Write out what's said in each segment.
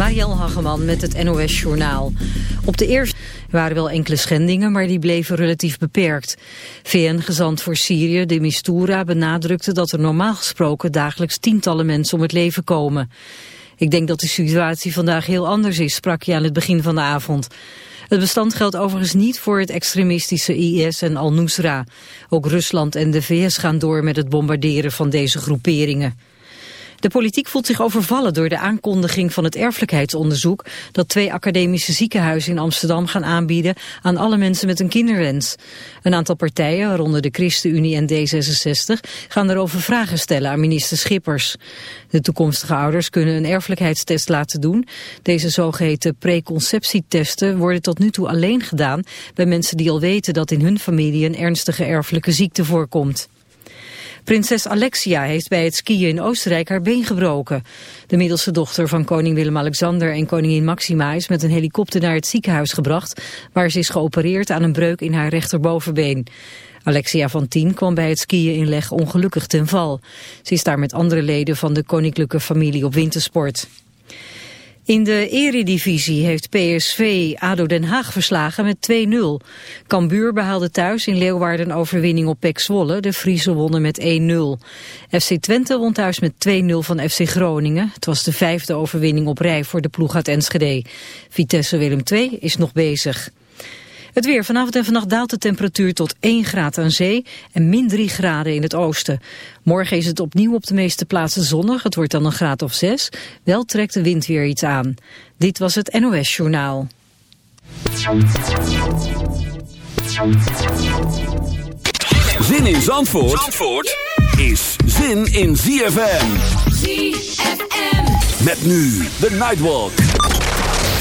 Marielle Hageman met het NOS Journaal. Op de eerste waren wel enkele schendingen, maar die bleven relatief beperkt. VN-gezant voor Syrië, de Mistura, benadrukte dat er normaal gesproken dagelijks tientallen mensen om het leven komen. Ik denk dat de situatie vandaag heel anders is, sprak hij aan het begin van de avond. Het bestand geldt overigens niet voor het extremistische IS en Al-Nusra. Ook Rusland en de VS gaan door met het bombarderen van deze groeperingen. De politiek voelt zich overvallen door de aankondiging van het erfelijkheidsonderzoek dat twee academische ziekenhuizen in Amsterdam gaan aanbieden aan alle mensen met een kinderwens. Een aantal partijen, waaronder de ChristenUnie en D66, gaan erover vragen stellen aan minister Schippers. De toekomstige ouders kunnen een erfelijkheidstest laten doen. Deze zogeheten preconceptietesten worden tot nu toe alleen gedaan bij mensen die al weten dat in hun familie een ernstige erfelijke ziekte voorkomt. Prinses Alexia heeft bij het skiën in Oostenrijk haar been gebroken. De middelste dochter van koning Willem-Alexander en koningin Maxima is met een helikopter naar het ziekenhuis gebracht, waar ze is geopereerd aan een breuk in haar rechterbovenbeen. Alexia van Tien kwam bij het skiën in Leg ongelukkig ten val. Ze is daar met andere leden van de koninklijke familie op wintersport. In de eredivisie heeft PSV ADO Den Haag verslagen met 2-0. Cambuur behaalde thuis in Leeuwarden overwinning op PEC Zwolle. De Friese wonnen met 1-0. FC Twente won thuis met 2-0 van FC Groningen. Het was de vijfde overwinning op rij voor de ploeg uit Enschede. Vitesse Willem II is nog bezig. Het weer. Vanavond en vannacht daalt de temperatuur tot 1 graad aan zee en min 3 graden in het oosten. Morgen is het opnieuw op de meeste plaatsen zonnig. Het wordt dan een graad of 6. Wel trekt de wind weer iets aan. Dit was het NOS Journaal. Zin in Zandvoort, Zandvoort is zin in ZFM. ZFM. Met nu de Nightwalk.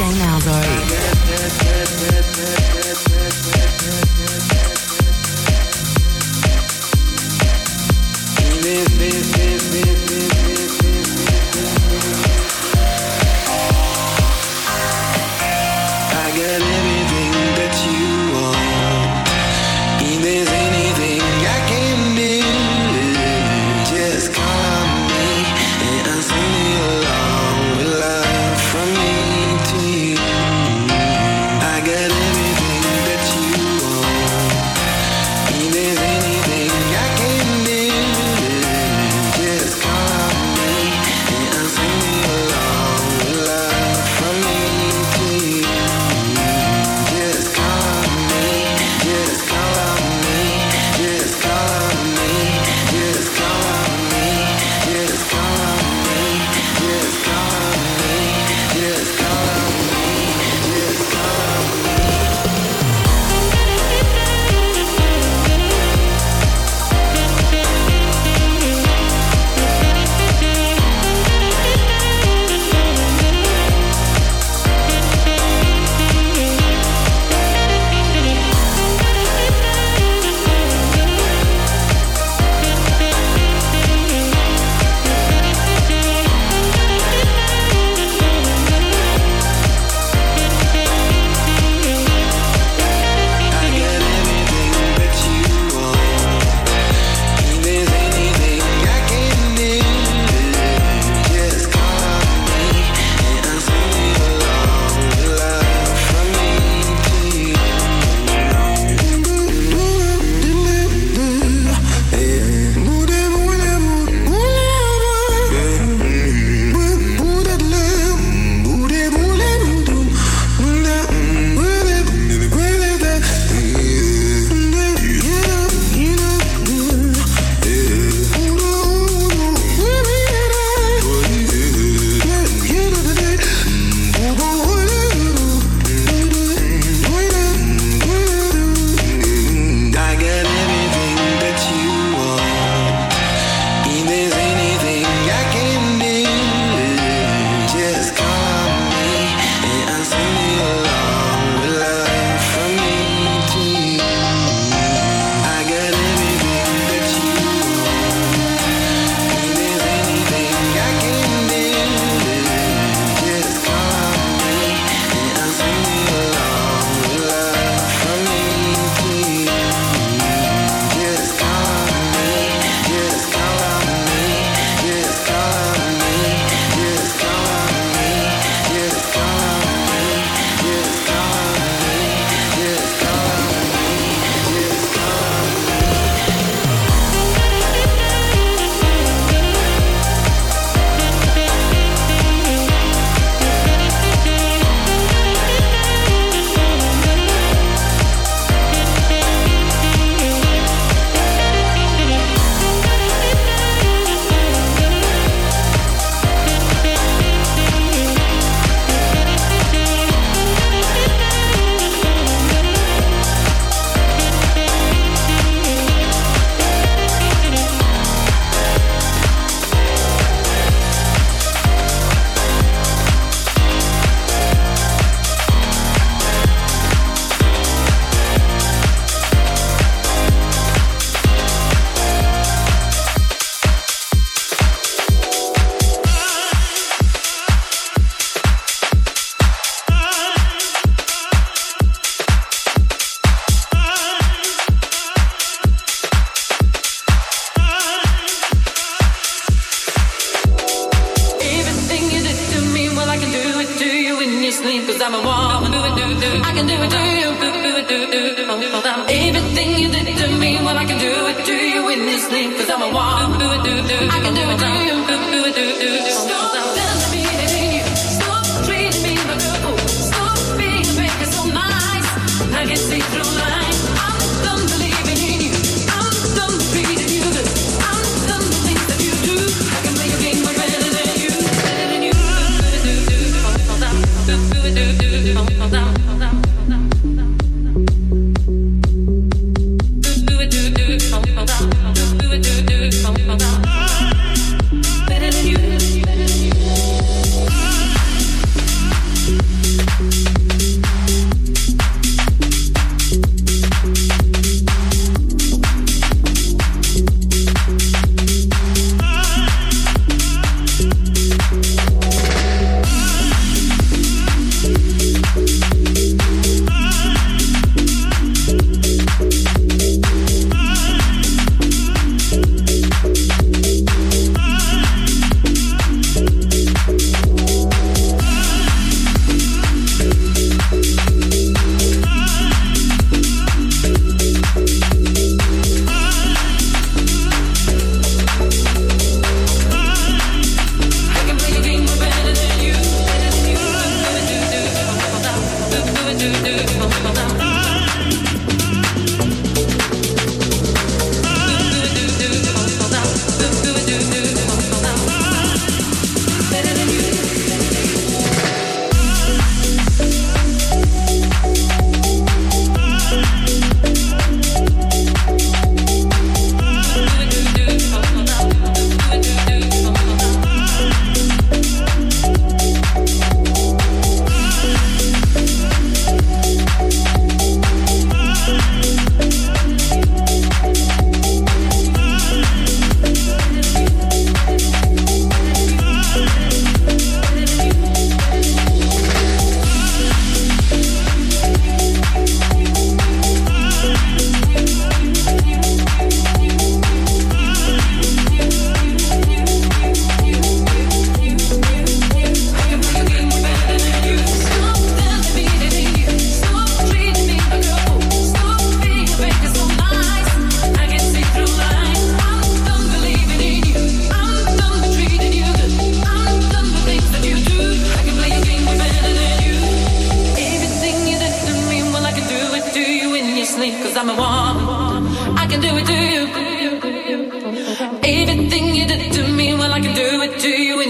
DJ Malzo.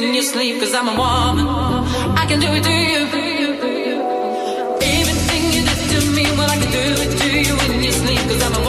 in your sleep, cause I'm a woman. I can do it to you. Everything you did to me, well, I can do it to you in your sleep, cause I'm a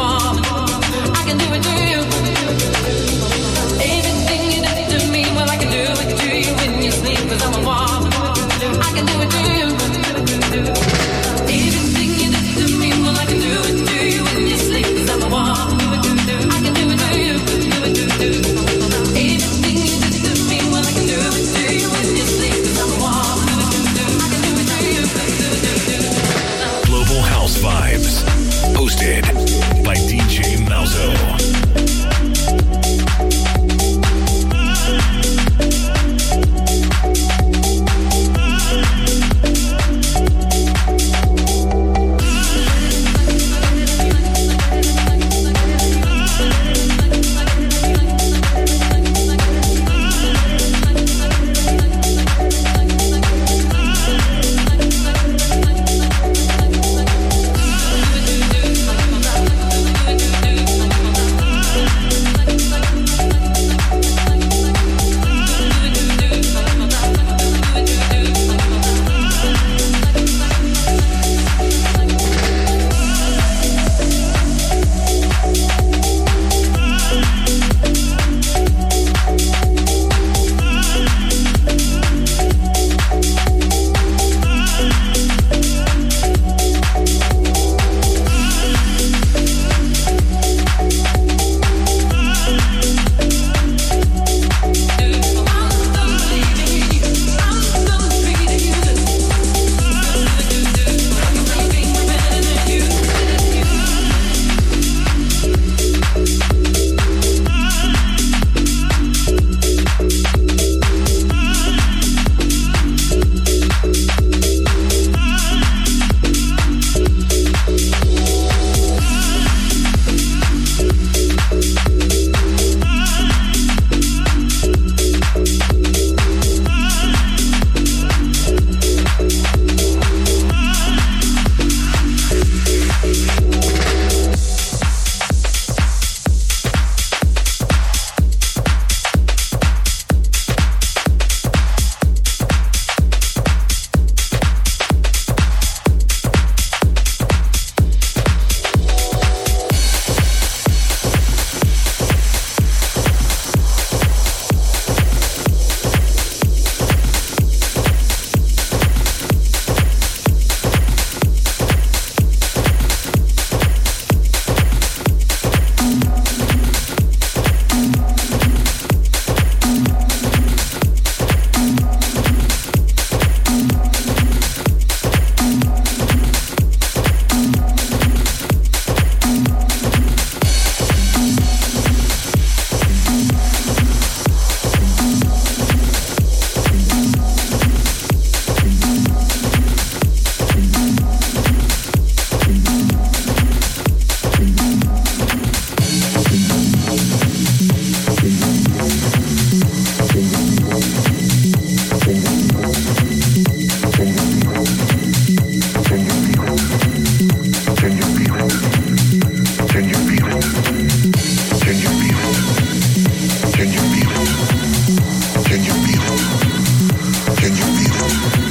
Can you feel it?